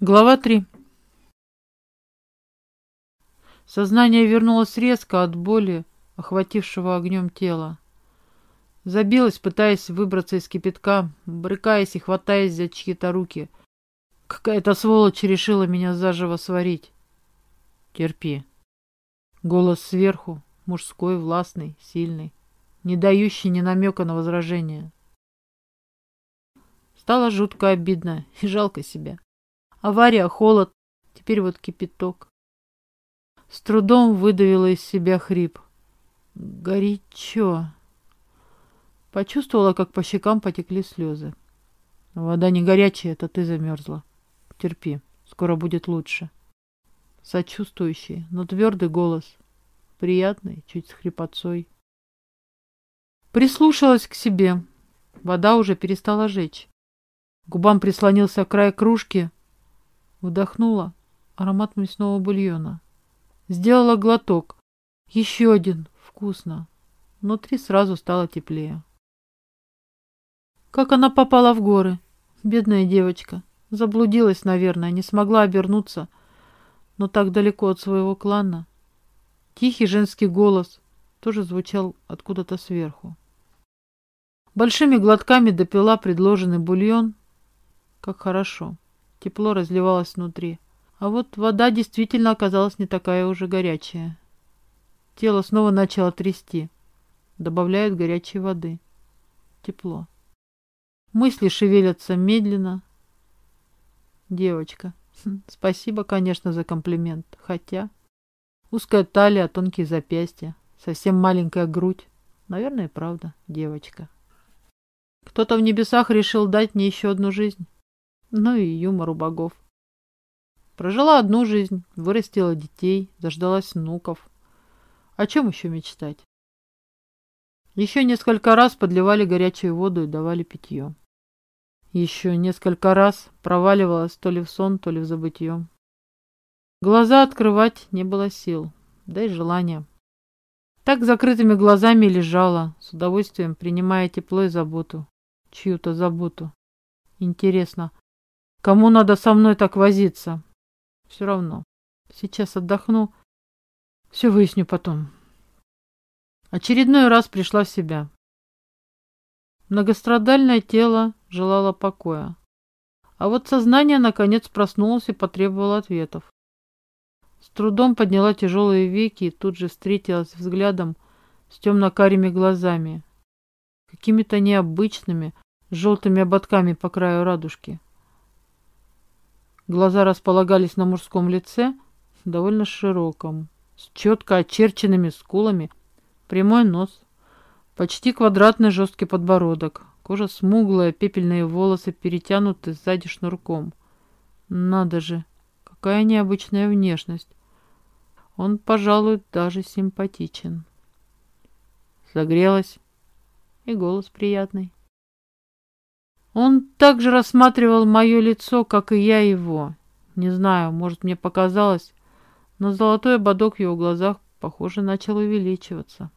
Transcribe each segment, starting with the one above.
Глава 3 Сознание вернулось резко от боли, охватившего огнем тела. Забилась, пытаясь выбраться из кипятка, брыкаясь и хватаясь за чьи-то руки. Какая-то сволочь решила меня заживо сварить. Терпи. Голос сверху, мужской, властный, сильный, не дающий ни намека на возражение. Стало жутко обидно и жалко себя. Авария, холод, теперь вот кипяток. С трудом выдавила из себя хрип. Горячо. Почувствовала, как по щекам потекли слезы. Вода не горячая, это ты замерзла. Терпи, скоро будет лучше. Сочувствующий, но твердый голос. Приятный, чуть с хрипотцой. Прислушалась к себе. Вода уже перестала жечь. губам прислонился край кружки. Вдохнула аромат мясного бульона. Сделала глоток. Еще один. Вкусно. Внутри сразу стало теплее. Как она попала в горы? Бедная девочка. Заблудилась, наверное, не смогла обернуться, но так далеко от своего клана. Тихий женский голос тоже звучал откуда-то сверху. Большими глотками допила предложенный бульон. Как хорошо. Тепло разливалось внутри. А вот вода действительно оказалась не такая уже горячая. Тело снова начало трясти. Добавляют горячей воды. Тепло. Мысли шевелятся медленно. Девочка. Хм, спасибо, конечно, за комплимент. Хотя... Узкая талия, тонкие запястья, совсем маленькая грудь. Наверное, правда, девочка. Кто-то в небесах решил дать мне еще одну жизнь. Ну и юмор у богов. Прожила одну жизнь, вырастила детей, дождалась внуков. О чем еще мечтать? Еще несколько раз подливали горячую воду и давали питье. Еще несколько раз проваливалась то ли в сон, то ли в забытье. Глаза открывать не было сил, да и желания. Так закрытыми глазами лежала, с удовольствием принимая тепло и заботу. Чью-то заботу. Интересно, кому надо со мной так возиться? Все равно. Сейчас отдохну. Все выясню потом. Очередной раз пришла в себя. Многострадальное тело желало покоя. А вот сознание наконец проснулось и потребовало ответов. С трудом подняла тяжелые веки и тут же встретилась взглядом с темно-карими глазами, какими-то необычными, желтыми ободками по краю радужки. Глаза располагались на мужском лице, довольно широком, с четко очерченными скулами, прямой нос, почти квадратный жесткий подбородок, кожа смуглая, пепельные волосы перетянуты сзади шнурком. Надо же, какая необычная внешность. Он, пожалуй, даже симпатичен. Согрелась, и голос приятный. Он также рассматривал мое лицо, как и я его. Не знаю, может, мне показалось, но золотой ободок в его глазах, похоже, начал увеличиваться.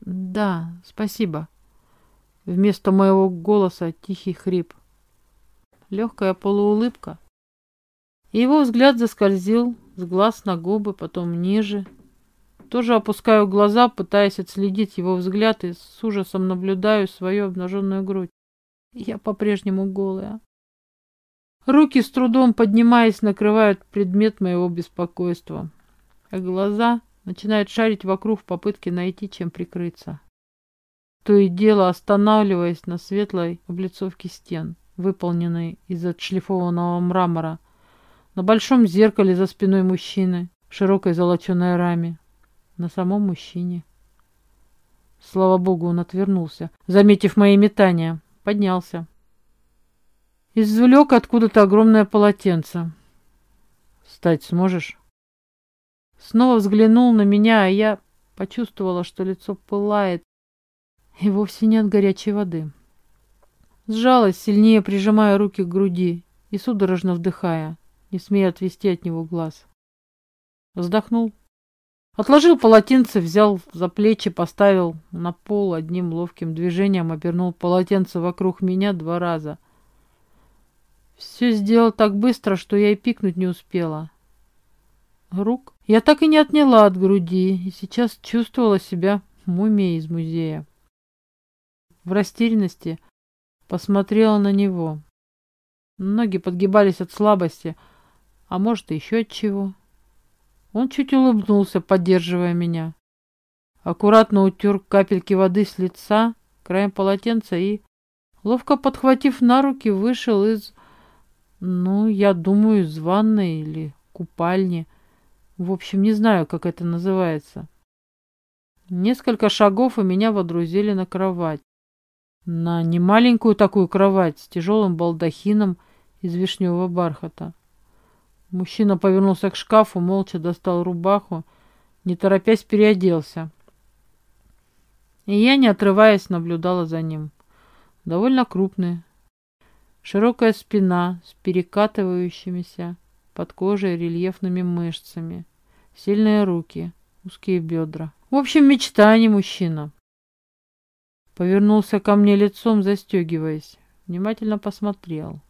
«Да, спасибо». Вместо моего голоса тихий хрип. Легкая полуулыбка. И его взгляд заскользил с глаз на губы, потом ниже. Тоже опускаю глаза, пытаясь отследить его взгляд и с ужасом наблюдаю свою обнаженную грудь. Я по-прежнему голая. Руки с трудом поднимаясь накрывают предмет моего беспокойства, а глаза начинают шарить вокруг в попытке найти, чем прикрыться. То и дело останавливаясь на светлой облицовке стен, выполненной из отшлифованного мрамора, на большом зеркале за спиной мужчины, в широкой золоченой раме, на самом мужчине. Слава богу, он отвернулся, заметив мои метания, Поднялся. Извлек откуда-то огромное полотенце. «Встать сможешь?» Снова взглянул на меня, а я почувствовала, что лицо пылает, и вовсе нет горячей воды. Сжалась, сильнее прижимая руки к груди и судорожно вдыхая, не смея отвести от него глаз. Вздохнул. Отложил полотенце, взял за плечи, поставил на пол одним ловким движением, обернул полотенце вокруг меня два раза. Все сделал так быстро, что я и пикнуть не успела. Рук я так и не отняла от груди, и сейчас чувствовала себя мумией из музея. В растерянности посмотрела на него. Ноги подгибались от слабости, а может, еще от чего. Он чуть улыбнулся, поддерживая меня. Аккуратно утер капельки воды с лица краем полотенца и, ловко подхватив на руки, вышел из, ну, я думаю, из ванной или купальни. В общем, не знаю, как это называется. Несколько шагов и меня водрузили на кровать. На немаленькую такую кровать с тяжелым балдахином из вишневого бархата. Мужчина повернулся к шкафу, молча достал рубаху, не торопясь переоделся. И я, не отрываясь, наблюдала за ним. Довольно крупный. Широкая спина с перекатывающимися под кожей рельефными мышцами. Сильные руки, узкие бедра. В общем, мечта, а не мужчина. Повернулся ко мне лицом, застегиваясь. Внимательно посмотрел.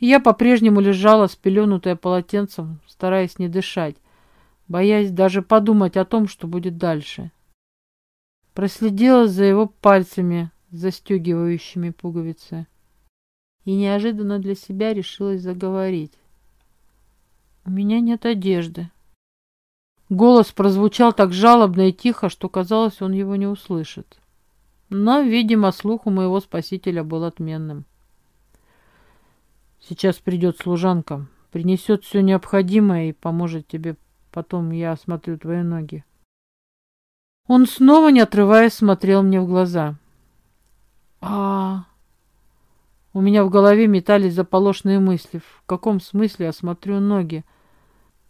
Я по-прежнему лежала, спеленутая полотенцем, стараясь не дышать, боясь даже подумать о том, что будет дальше. Проследила за его пальцами, застегивающими пуговицы, и неожиданно для себя решилась заговорить. «У меня нет одежды». Голос прозвучал так жалобно и тихо, что казалось, он его не услышит. Но, видимо, слух у моего спасителя был отменным. Сейчас придет служанка, принесет все необходимое и поможет тебе. Потом я осмотрю твои ноги. Он снова, не отрываясь, смотрел мне в глаза. а У меня в голове метались заполошные мысли. В каком смысле осмотрю ноги?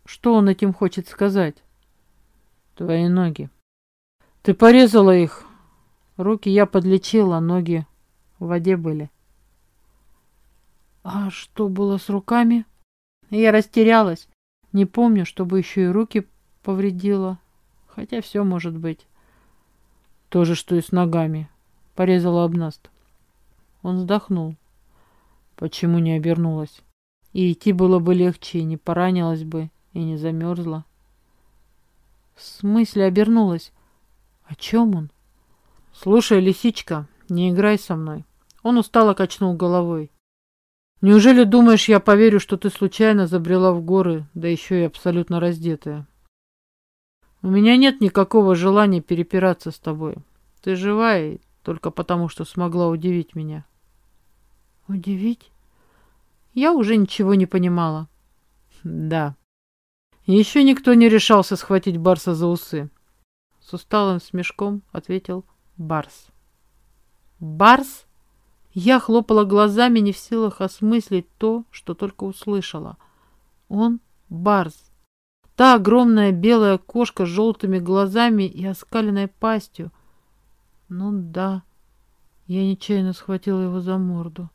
Что он этим хочет сказать? Твои ноги. Ты порезала их. Руки я подлечила, ноги в воде были. А что было с руками? Я растерялась. Не помню, чтобы еще и руки повредила. Хотя все может быть. То же, что и с ногами. Порезала обнаст. Он вздохнул. Почему не обернулась? И идти было бы легче, и не поранилась бы, и не замерзла. В смысле обернулась? О чем он? Слушай, лисичка, не играй со мной. Он устало качнул головой. Неужели думаешь, я поверю, что ты случайно забрела в горы, да еще и абсолютно раздетая? У меня нет никакого желания перепираться с тобой. Ты живая только потому, что смогла удивить меня. Удивить? Я уже ничего не понимала. Да. Еще никто не решался схватить Барса за усы. С усталым смешком ответил Барс. Барс? Я хлопала глазами, не в силах осмыслить то, что только услышала. Он Барс. Та огромная белая кошка с желтыми глазами и оскаленной пастью. Ну да, я нечаянно схватила его за морду.